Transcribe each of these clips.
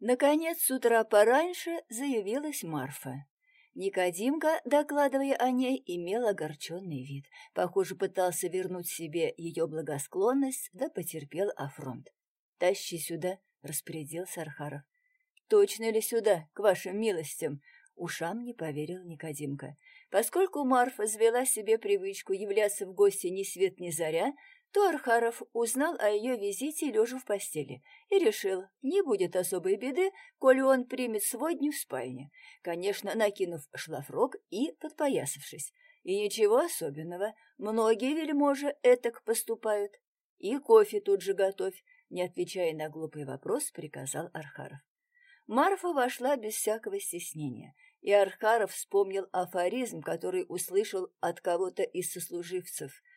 Наконец, с утра пораньше заявилась Марфа. Никодимка, докладывая о ней, имел огорченный вид. Похоже, пытался вернуть себе ее благосклонность, да потерпел афронт. «Тащи сюда», — распорядился Архаров. «Точно ли сюда, к вашим милостям?» Ушам не поверил Никодимка. Поскольку Марфа завела себе привычку являться в гости ни свет ни заря, то Архаров узнал о ее визите лежа в постели и решил, не будет особой беды, коли он примет сводню в спальне, конечно, накинув шлафрок и подпоясавшись. И ничего особенного, многие вельможи этак поступают. И кофе тут же готовь, не отвечая на глупый вопрос, приказал Архаров. Марфа вошла без всякого стеснения, и Архаров вспомнил афоризм, который услышал от кого-то из сослуживцев —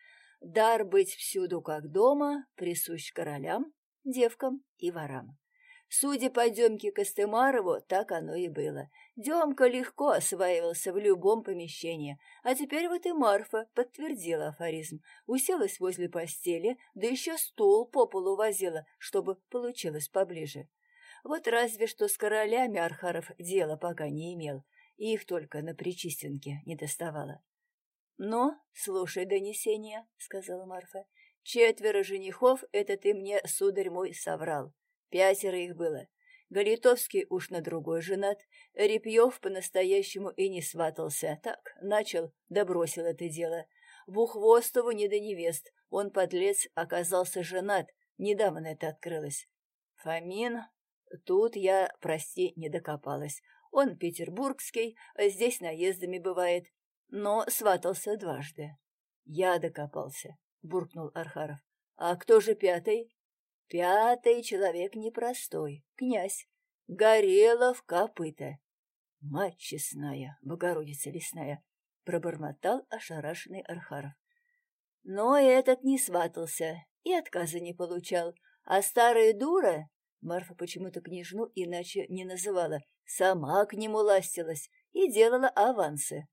Дар быть всюду как дома присущ королям, девкам и ворам. Судя по Демке Костымарову, так оно и было. Демка легко осваивался в любом помещении, а теперь вот и Марфа подтвердила афоризм, уселась возле постели, да еще стул по полу возила, чтобы получилось поближе. Вот разве что с королями Архаров дела пока не имел, их только на Причистенке не доставало. «Но, слушай донесение», — сказала Марфа. «Четверо женихов — это ты мне, сударь мой, соврал. Пятеро их было. Галитовский уж на другой женат, Репьев по-настоящему и не сватался. Так, начал, да это дело. Бухвостову не до невест, он, подлец, оказался женат, недавно это открылось. Фомин, тут я, прости, не докопалась. Он петербургский, здесь наездами бывает, но сватался дважды. Я докопался, буркнул Архаров. А кто же пятый? Пятый человек непростой, князь. Горелов копыта. Мать честная, Богородица лесная, пробормотал ошарашенный Архаров. Но этот не сватался и отказа не получал, а старая дура, Марфа почему-то княжну иначе не называла, сама к нему ластилась и делала авансы.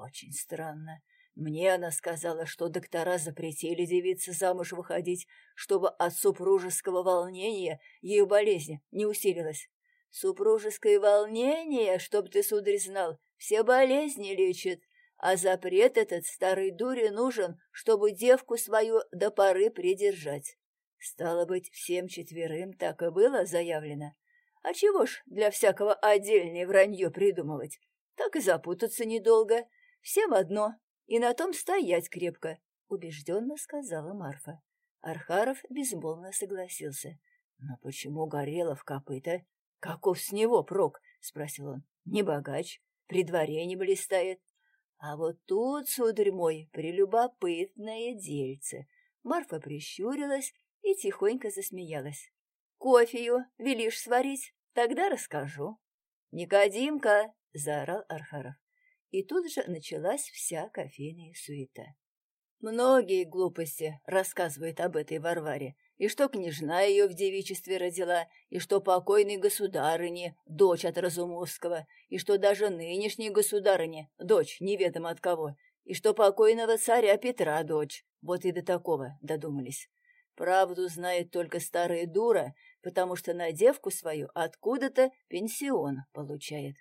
Очень странно. Мне она сказала, что доктора запретили девице замуж выходить, чтобы от супружеского волнения ее болезнь не усилилась. Супружеское волнение, чтоб ты, сударь, знал, все болезни лечит, а запрет этот старой дуре нужен, чтобы девку свою до поры придержать. Стало быть, всем четверым так и было заявлено. А чего ж для всякого отдельное вранье придумывать? Так и запутаться недолго — Всем одно, и на том стоять крепко, — убежденно сказала Марфа. Архаров безмолвно согласился. — Но почему Горелов копыта? Каков с него прок? — спросил он. — Не богач, при дворе не блистает. А вот тут, сударь мой, прелюбопытное дельце. Марфа прищурилась и тихонько засмеялась. — Кофею велишь сварить? Тогда расскажу. — Никодимка! — заорал Архаров и тут же началась вся кофейная суета. Многие глупости рассказывают об этой Варваре, и что княжна ее в девичестве родила, и что покойной государыне — дочь от Разумовского, и что даже нынешней государыне — дочь неведомо от кого, и что покойного царя Петра — дочь. Вот и до такого додумались. Правду знает только старая дура, потому что на девку свою откуда-то пенсион получает.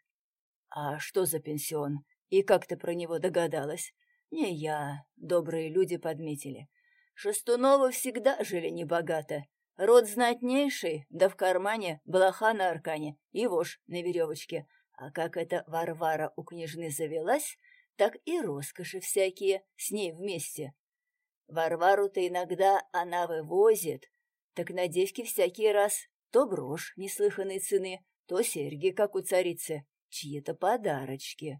А что за пенсион? И как ты про него догадалась? Не я, добрые люди подметили. Шестунова всегда жили небогато. Род знатнейший, да в кармане блоха на аркане и вошь на веревочке. А как эта Варвара у княжны завелась, так и роскоши всякие с ней вместе. Варвару-то иногда она вывозит, так на девке всякий раз то брошь неслыханной цены, то серьги, как у царицы, чьи-то подарочки.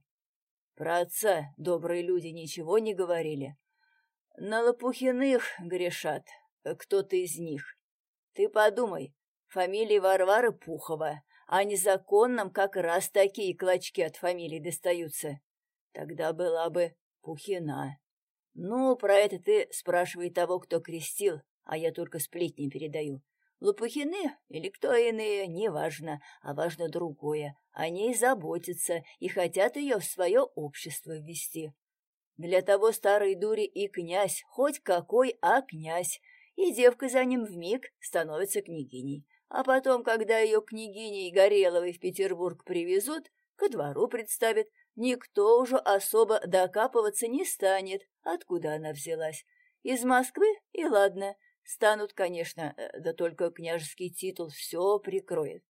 Про отца добрые люди ничего не говорили. На Лопухиных грешат, кто-то из них. Ты подумай, фамилия Варвары Пухова, а незаконным как раз такие клочки от фамилии достаются. Тогда была бы Пухина. Ну, про это ты спрашивай того, кто крестил, а я только сплетни передаю. Лопухины или кто иные, неважно, а важно другое. О ней заботятся и хотят ее в свое общество ввести. Для того старой дури и князь, хоть какой, а князь, и девка за ним вмиг становится княгиней. А потом, когда ее княгиней Гореловой в Петербург привезут, ко двору представят, никто уже особо докапываться не станет, откуда она взялась. Из Москвы и ладно, станут, конечно, э, да только княжеский титул все прикроет.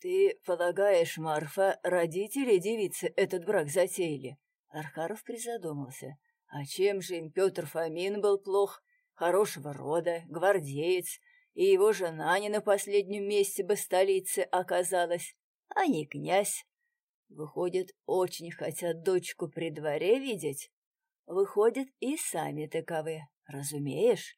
Ты полагаешь, Марфа, родители девицы этот брак затеяли? Архаров призадумался. А чем же им Петр Фомин был плох? Хорошего рода, гвардеец, и его жена не на последнем месте бы столицы оказалась, а не князь. Выходит, очень хотят дочку при дворе видеть. Выходит, и сами таковы, разумеешь?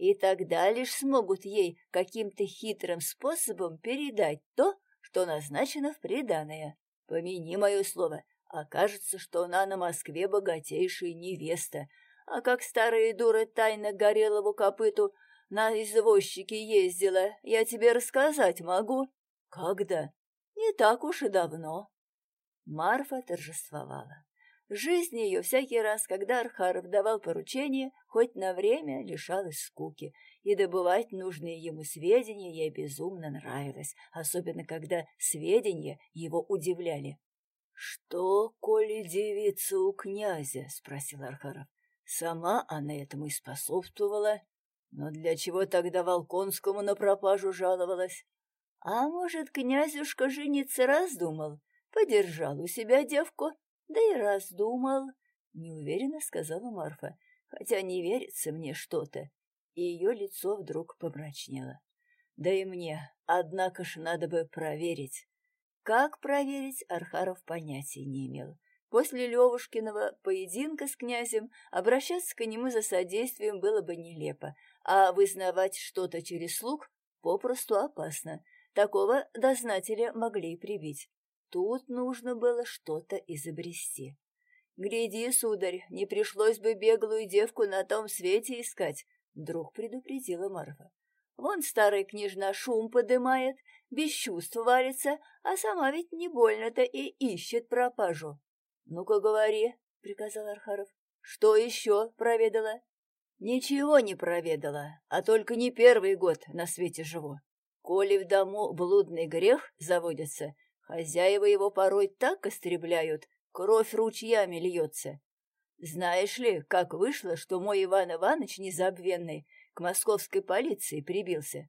И тогда лишь смогут ей каким-то хитрым способом передать то, что назначено в приданое. Помяни мое слово, окажется, что она на Москве богатейшая невеста, а как старая дура тайно горелого копыту на извозчике ездила, я тебе рассказать могу. Когда? Не так уж и давно. Марфа торжествовала. Жизнь ее всякий раз, когда Архаров давал поручение, хоть на время лишалась скуки, и добывать нужные ему сведения ей безумно нравилось, особенно когда сведения его удивляли. — Что, коли девица у князя? — спросил Архаров. — Сама она этому и способствовала. Но для чего тогда Волконскому на пропажу жаловалась? А может, князюшка жениться раздумал? Подержал у себя девку, да и раздумал, — неуверенно сказала Марфа, хотя не верится мне что-то. И ее лицо вдруг помрачнело. Да и мне, однако ж, надо бы проверить. Как проверить, Архаров понятия не имел. После Левушкиного поединка с князем обращаться к нему за содействием было бы нелепо, а вызнавать что-то через слуг попросту опасно. Такого дознателя могли прибить. Тут нужно было что-то изобрести. «Гляди, сударь, не пришлось бы беглую девку на том свете искать», — вдруг предупредила Марфа. «Вон старая княжна шум подымает, без чувств варится, а сама ведь не больно-то и ищет пропажу». «Ну-ка говори», — приказал Архаров. «Что еще проведала?» Ничего не проведала, а только не первый год на свете живу. Коли в дому блудный грех заводится, хозяева его порой так истребляют, кровь ручьями льется. Знаешь ли, как вышло, что мой Иван Иванович незабвенный к московской полиции прибился?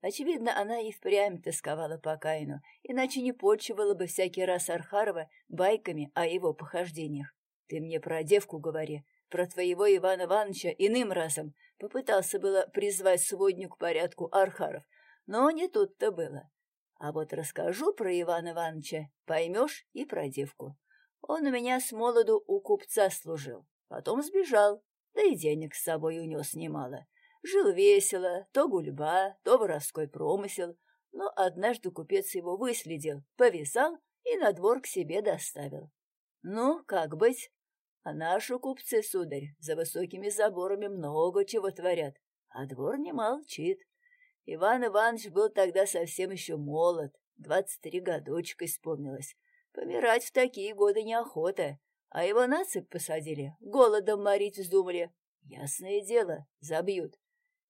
Очевидно, она и впрямь тосковала по Каину, иначе не почивала бы всякий раз Архарова байками о его похождениях. Ты мне про девку говори, про твоего Ивана Ивановича иным разом попытался было призвать сводню к порядку Архаров, но не тут-то было. А вот расскажу про Ивана Ивановича, поймешь и про девку. Он у меня с молоду у купца служил, потом сбежал, да и денег с собой унес немало. Жил весело, то гульба, то воровской промысел, но однажды купец его выследил, повязал и на двор к себе доставил. Ну, как быть? А наши купцы, сударь, за высокими заборами много чего творят, а двор не молчит. Иван Иванович был тогда совсем еще молод, двадцать три годочка исполнилось. Помирать в такие годы неохота, а его на цепь посадили, голодом морить вздумали. Ясное дело, забьют.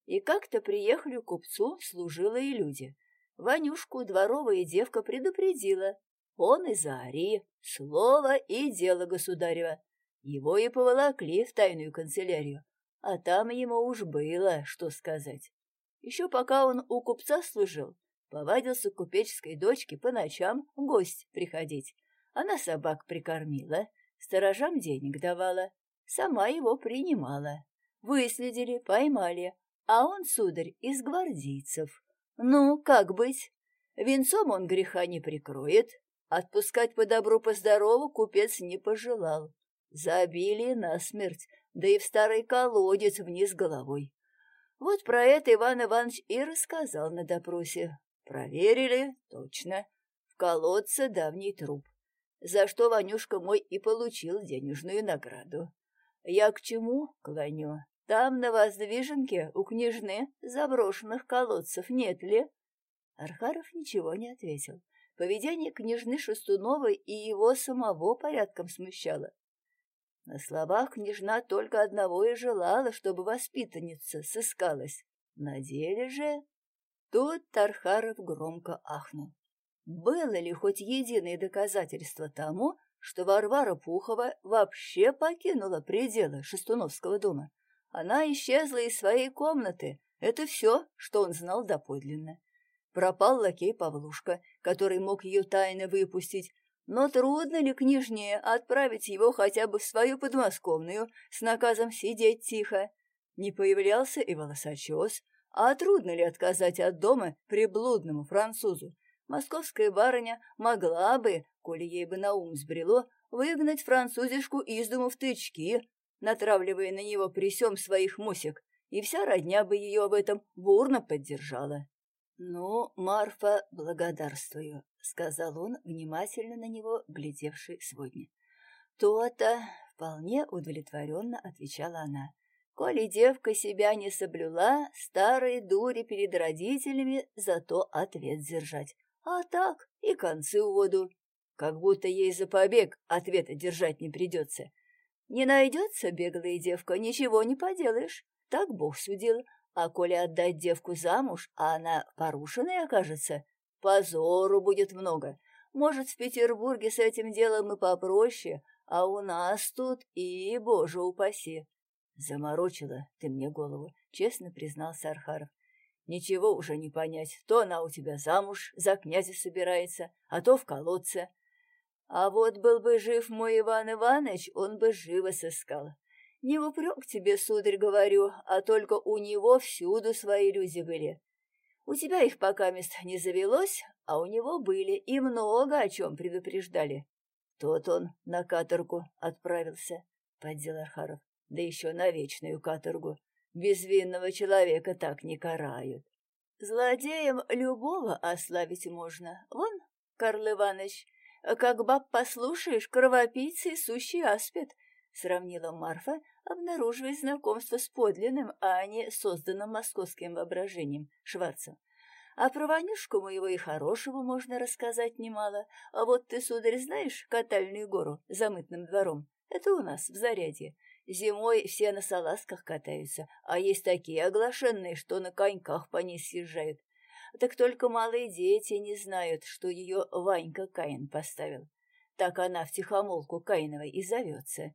И как-то приехали к купцу служилые люди. Ванюшку дворовая девка предупредила. Он из Арии, слово и дело государева. Его и поволокли в тайную канцелярию, а там ему уж было что сказать. Еще пока он у купца служил, повадился к купеческой дочке по ночам гость приходить. Она собак прикормила, сторожам денег давала, сама его принимала. Выследили, поймали, а он, сударь, из гвардейцев. Ну, как быть? Венцом он греха не прикроет, отпускать по добру, по здорову купец не пожелал. Забили насмерть, да и в старый колодец вниз головой. Вот про это Иван Иванович и рассказал на допросе. Проверили, точно, в колодце давний труп, за что Ванюшка мой и получил денежную награду. Я к чему клоню? Там, на воздвиженке, у княжны заброшенных колодцев нет ли? Архаров ничего не ответил. Поведение княжны Шестуновой и его самого порядком смущало. На словах княжна только одного и желала, чтобы воспитанница сыскалась. На деле же... Тут Тархаров громко ахнул. Было ли хоть единое доказательство тому, что Варвара Пухова вообще покинула пределы Шестуновского дома? Она исчезла из своей комнаты. Это все, что он знал доподлинно. Пропал лакей Павлушка, который мог ее тайно выпустить, но трудно ли княжне отправить его хотя бы в свою подмосковную с наказом сидеть тихо? Не появлялся и волосочес, а трудно ли отказать от дома приблудному французу? Московская барыня могла бы, коли ей бы на ум сбрело, выгнать французишку из дому в тычки, натравливая на него при всем своих мусик, и вся родня бы ее в этом бурно поддержала. «Ну, Марфа, благодарствую», — сказал он, внимательно на него глядевший сегодня. «То-то», — вполне удовлетворенно отвечала она. «Коли девка себя не соблюла, старые дури перед родителями, зато ответ держать. А так и концы у воду. Как будто ей за побег ответа держать не придется. Не найдется беглая девка, ничего не поделаешь. Так Бог судил. А коли отдать девку замуж, а она порушенной окажется, позору будет много. Может, в Петербурге с этим делом и попроще, а у нас тут и, боже упаси. Заморочила ты мне голову, честно признался Архаров. Ничего уже не понять, то она у тебя замуж за князя собирается, а то в колодце. А вот был бы жив мой Иван Иванович, он бы живо сыскал. Не в упрек тебе, сударь, говорю, а только у него всюду свои люди были. У тебя их пока мест не завелось, а у него были и много о чем предупреждали. Тот он на каторгу отправился, — поддел Архаров, — да еще на вечную каторгу. Безвинного человека так не карают. Злодеем любого ославить можно. Вон, Карл Иванович, как баб послушаешь, кровопийцы сущий аспид, — сравнила Марфа, обнаруживая знакомство с подлинным, а не созданным московским воображением Шварцем. А про Ванюшку моего и хорошего можно рассказать немало. А вот ты, сударь, знаешь катальную гору за мытным двором? Это у нас, в Зарядье. Зимой все на салазках катаются, а есть такие оглашенные, что на коньках по ней съезжают. Так только малые дети не знают, что ее Ванька Каин поставил. Так она в тихомолку Каиновой и зовется.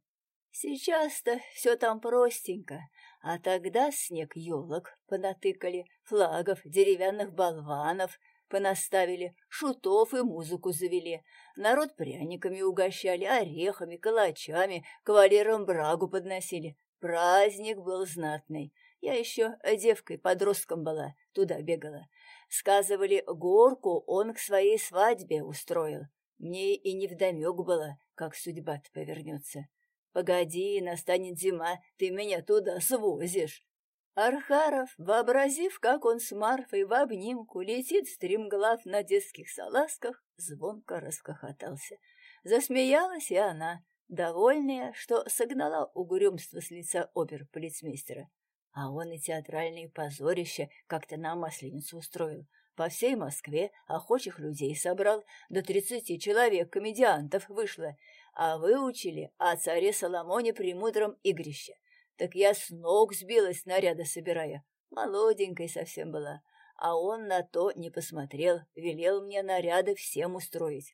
Сейчас-то все там простенько, а тогда снег елок понатыкали, флагов, деревянных болванов понаставили, шутов и музыку завели. Народ пряниками угощали, орехами, калачами, кавалерам брагу подносили. Праздник был знатный. Я еще девкой-подростком была, туда бегала. Сказывали, горку он к своей свадьбе устроил. Мне и невдомек было, как судьба-то повернется. Погоди, настанет зима, ты меня туда свозишь. Архаров, вообразив, как он с Марфой в обнимку летит стремглав на детских салазках, звонко расхохотался. Засмеялась и она, довольная, что согнала угрюмство с лица опер-полицмейстера. А он и театральные позорища как-то на Масленицу устроил. По всей Москве охочих людей собрал, до тридцати человек комедиантов вышло, а выучили о царе Соломоне премудром игрище. Так я с ног сбилась снаряда собирая. Молоденькой совсем была. А он на то не посмотрел, велел мне наряды всем устроить.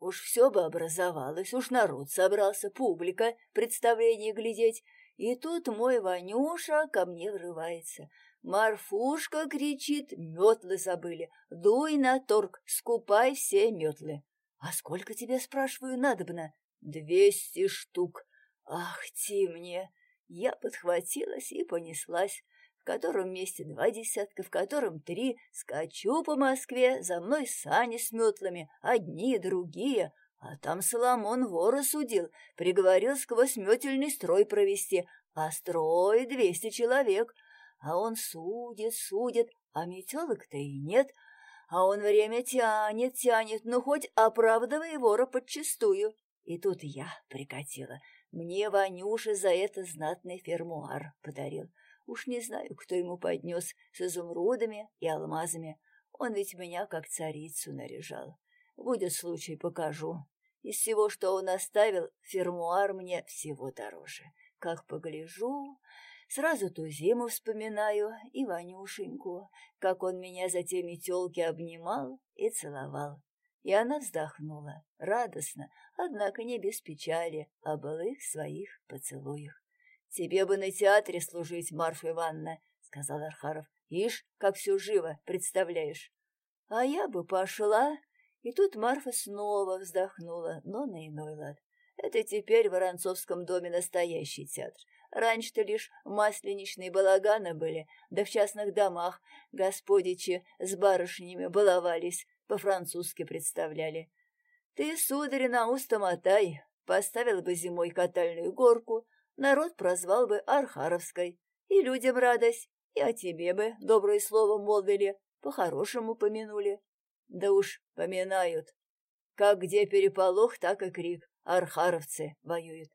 Уж все бы образовалось, уж народ собрался, публика, представление глядеть. И тут мой Ванюша ко мне врывается. Марфушка кричит, метлы забыли. Дуй на торг, скупай все метлы. А сколько тебе, спрашиваю, надобно? Двести штук. Ах ты мне! Я подхватилась и понеслась, в котором месте два десятка, в котором три, скачу по Москве, за мной сани с метлами, одни, другие, а там Соломон вора судил, приговорил сквозь метельный строй провести, а строй двести человек, а он судит, судит, а метелок-то и нет, а он время тянет, тянет, ну хоть оправдывай вора подчистую. И тут я прикатила. Мне Ванюша за это знатный фермуар подарил. Уж не знаю, кто ему поднес с изумрудами и алмазами. Он ведь меня как царицу наряжал. Будет случай, покажу. Из всего, что он оставил, фермуар мне всего дороже. Как погляжу, Сразу ту зиму вспоминаю и Ванюшеньку, как он меня за те метелки обнимал и целовал. И она вздохнула, радостно, однако не без печали, о былых своих поцелуях. «Тебе бы на театре служить, Марфа Ивановна», — сказал Архаров. «Ишь, как все живо, представляешь». «А я бы пошла». И тут Марфа снова вздохнула, но на иной лад. Это теперь в Воронцовском доме настоящий театр. Раньше-то лишь масленичные балаганы были, да в частных домах господичи с барышнями баловались, по-французски представляли. Ты, сударь, на уста мотай, поставил бы зимой катальную горку, народ прозвал бы Архаровской, и людям радость, и о тебе бы доброе слово молвили, по-хорошему помянули. Да уж поминают. Как где переполох, так и крик. Архаровцы воюют.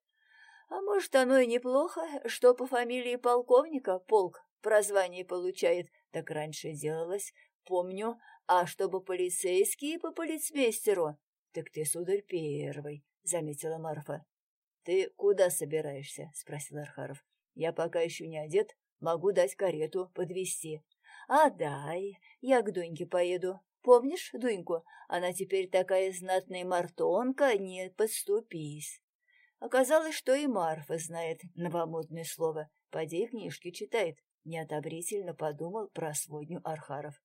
А может, оно и неплохо, что по фамилии полковника полк прозвание получает, так раньше делалось, помню, а чтобы полицейские по полицмейстеру. Так ты, сударь, первый, — заметила Марфа. Ты куда собираешься? — спросил Архаров. Я пока еще не одет, могу дать карету подвести. А дай, я к Дуньке поеду. Помнишь Дуньку? Она теперь такая знатная мартонка, не подступись. Оказалось, что и Марфа знает новомодное слово. Поди книжки читает. Неодобрительно подумал про сводню Архаров.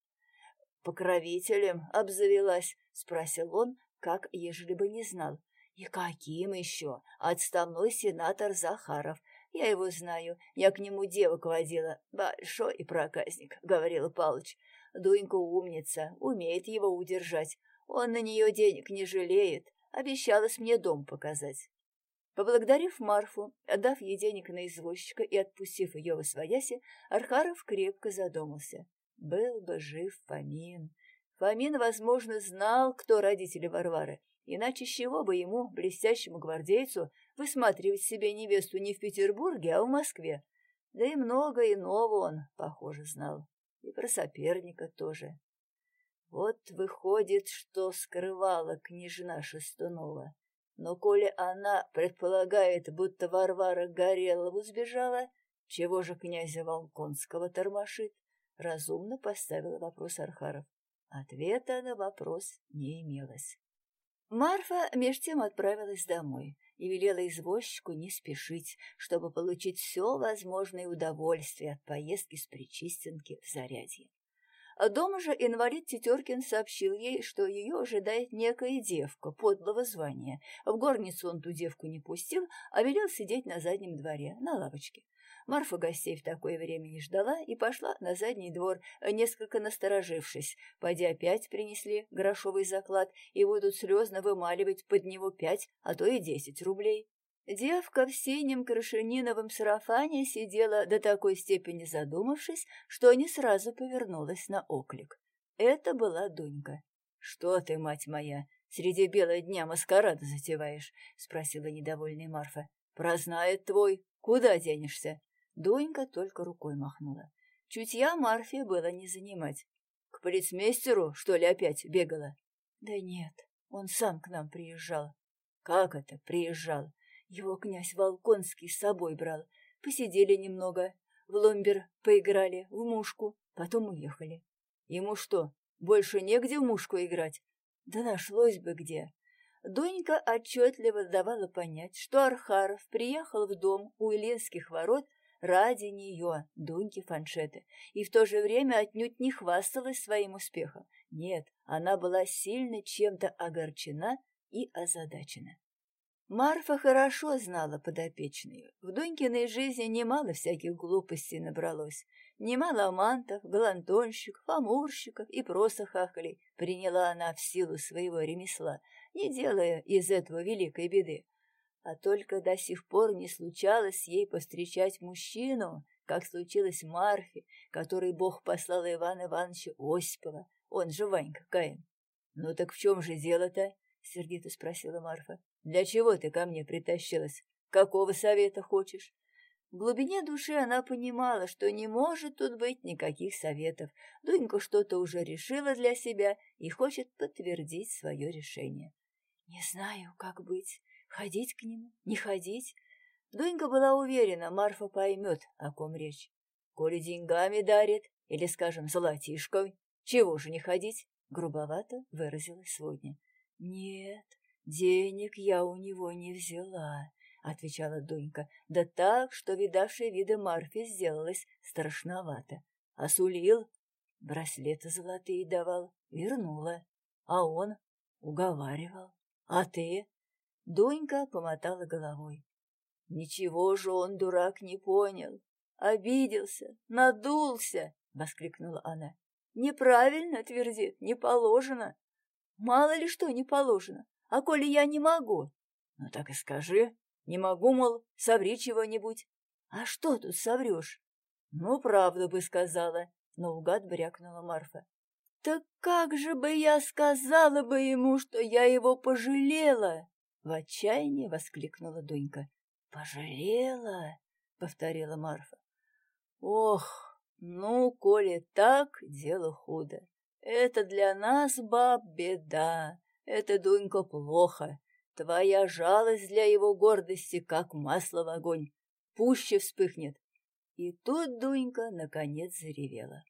«Покровителем обзавелась?» — спросил он, как ежели бы не знал. «И каким еще? Отставной сенатор Захаров. Я его знаю. Я к нему девок водила. Большой проказник», — говорил Палыч. «Дунька умница, умеет его удержать. Он на нее денег не жалеет. Обещалась мне дом показать». Поблагодарив Марфу, отдав ей денег на извозчика и отпустив ее в свояси, Архаров крепко задумался. Был бы жив Фомин. Фомин, возможно, знал, кто родители Варвары, иначе чего бы ему, блестящему гвардейцу, высматривать себе невесту не в Петербурге, а в Москве. Да и много иного он, похоже, знал. И про соперника тоже. Вот выходит, что скрывала княжна Шестунова. Но коли она предполагает, будто Варвара Горелову сбежала, чего же князя Волконского тормошит? Разумно поставил вопрос Архаров. Ответа на вопрос не имелось. Марфа меж тем отправилась домой и велела извозчику не спешить, чтобы получить все возможное удовольствие от поездки с Причистенки в Зарядье. Дома же инвалид Тетеркин сообщил ей, что ее ожидает некая девка подлого звания. В горницу он ту девку не пустил, а велел сидеть на заднем дворе, на лавочке. Марфа гостей в такое время не ждала и пошла на задний двор, несколько насторожившись. Пойди опять принесли грошовый заклад и будут слезно вымаливать под него пять, а то и десять рублей. Девка в синем крашениновом сарафане сидела до такой степени задумавшись, что не сразу повернулась на оклик. Это была Дунька. «Что ты, мать моя, среди бела дня маскарада затеваешь?» — спросила недовольная Марфа. «Прознает твой, куда денешься?» Дунька только рукой махнула. Чутья Марфе было не занимать. «К полицмейстеру, что ли, опять бегала?» «Да нет, он сам к нам приезжал». «Как это приезжал?» Его князь Волконский с собой брал. Посидели немного, в ломбер поиграли, в мушку, потом уехали. Ему что, больше негде в мушку играть? Да нашлось бы где. Донька отчетливо давала понять, что Архаров приехал в дом у Ильинских ворот ради нее, Дуньки Фаншеты, и в то же время отнюдь не хвасталась своим успехом. Нет, она была сильно чем-то огорчена и озадачена. Марфа хорошо знала подопечную. В Дунькиной жизни немало всяких глупостей набралось. Немало амантов, галантонщиков, амурщиков и просто хахалей приняла она в силу своего ремесла, не делая из этого великой беды. А только до сих пор не случалось ей повстречать мужчину, как случилось Марфе, который Бог послал Ивана Ивановича Осипова, он же Ванька Каин. «Ну так в чем же дело-то?» — сердито спросила Марфа. Для чего ты ко мне притащилась? Какого совета хочешь? В глубине души она понимала, что не может тут быть никаких советов. Дунька что-то уже решила для себя и хочет подтвердить свое решение. Не знаю, как быть. Ходить к нему? Не ходить? Дунька была уверена, Марфа поймет, о ком речь. Коли деньгами дарит, или, скажем, золотишкой, чего же не ходить? Грубовато выразилась Сводня. Нет, денег я у него не взяла, отвечала Дунька, да так, что видавшая виды Марфе сделалась страшновато. Осулил, браслеты золотые давал, вернула, а он уговаривал. А ты? Дунька помотала головой. Ничего же он, дурак, не понял. Обиделся, надулся, воскликнула она. Неправильно твердит, не положено. Мало ли что не положено. А коли я не могу? Ну так и скажи. Не могу, мол, соври чего-нибудь. А что тут соврешь? Ну, правду бы сказала, наугад брякнула Марфа. Так как же бы я сказала бы ему, что я его пожалела? В отчаянии воскликнула Дунька. «Пожалела?» — повторила Марфа. «Ох, ну, коли так, дело худо. Это для нас, баб, беда. Это, Дунька, плохо. Твоя жалость для его гордости, как масло в огонь. Пуще вспыхнет». И тут Дунька наконец заревела.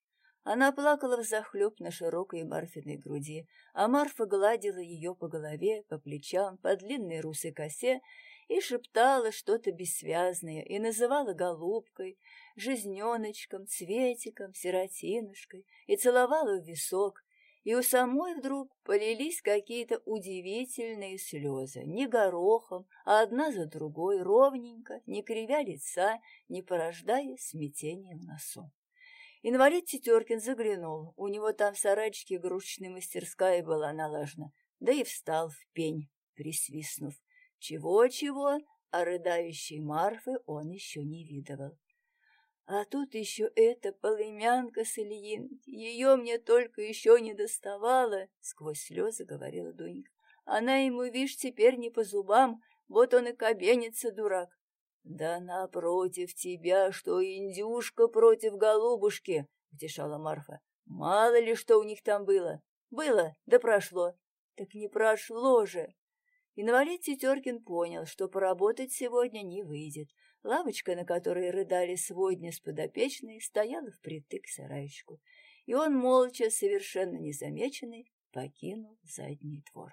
Она плакала взахлеб на широкой Марфиной груди, а Марфа гладила ее по голове, по плечам, по длинной русой косе и шептала что-то бессвязное и называла голубкой, жизненочком, цветиком, сиротинушкой и целовала в висок, и у самой вдруг полились какие-то удивительные слезы, не горохом, а одна за другой, ровненько, не кривя лица, не порождая смятения в носу. Инвалид Тетеркин заглянул, у него там в сарайчике игрушечная мастерская была налажена, да и встал в пень, присвистнув. Чего-чего, а рыдающей Марфы он еще не видывал. А тут еще эта полымянка с Ильинки, ее мне только еще не доставала, — сквозь слезы говорила Дунька. Она ему, вишь, теперь не по зубам, вот он и кабенится, дурак. Да напротив тебя, что индюшка против голубушки, — утешала Марфа. Мало ли что у них там было. Было, да прошло. Так не прошло же. Инвалид Тетеркин понял, что поработать сегодня не выйдет. Лавочка, на которой рыдали сводня с подопечной, стояла впритык к сарайчику, и он молча, совершенно незамеченный, покинул задний двор.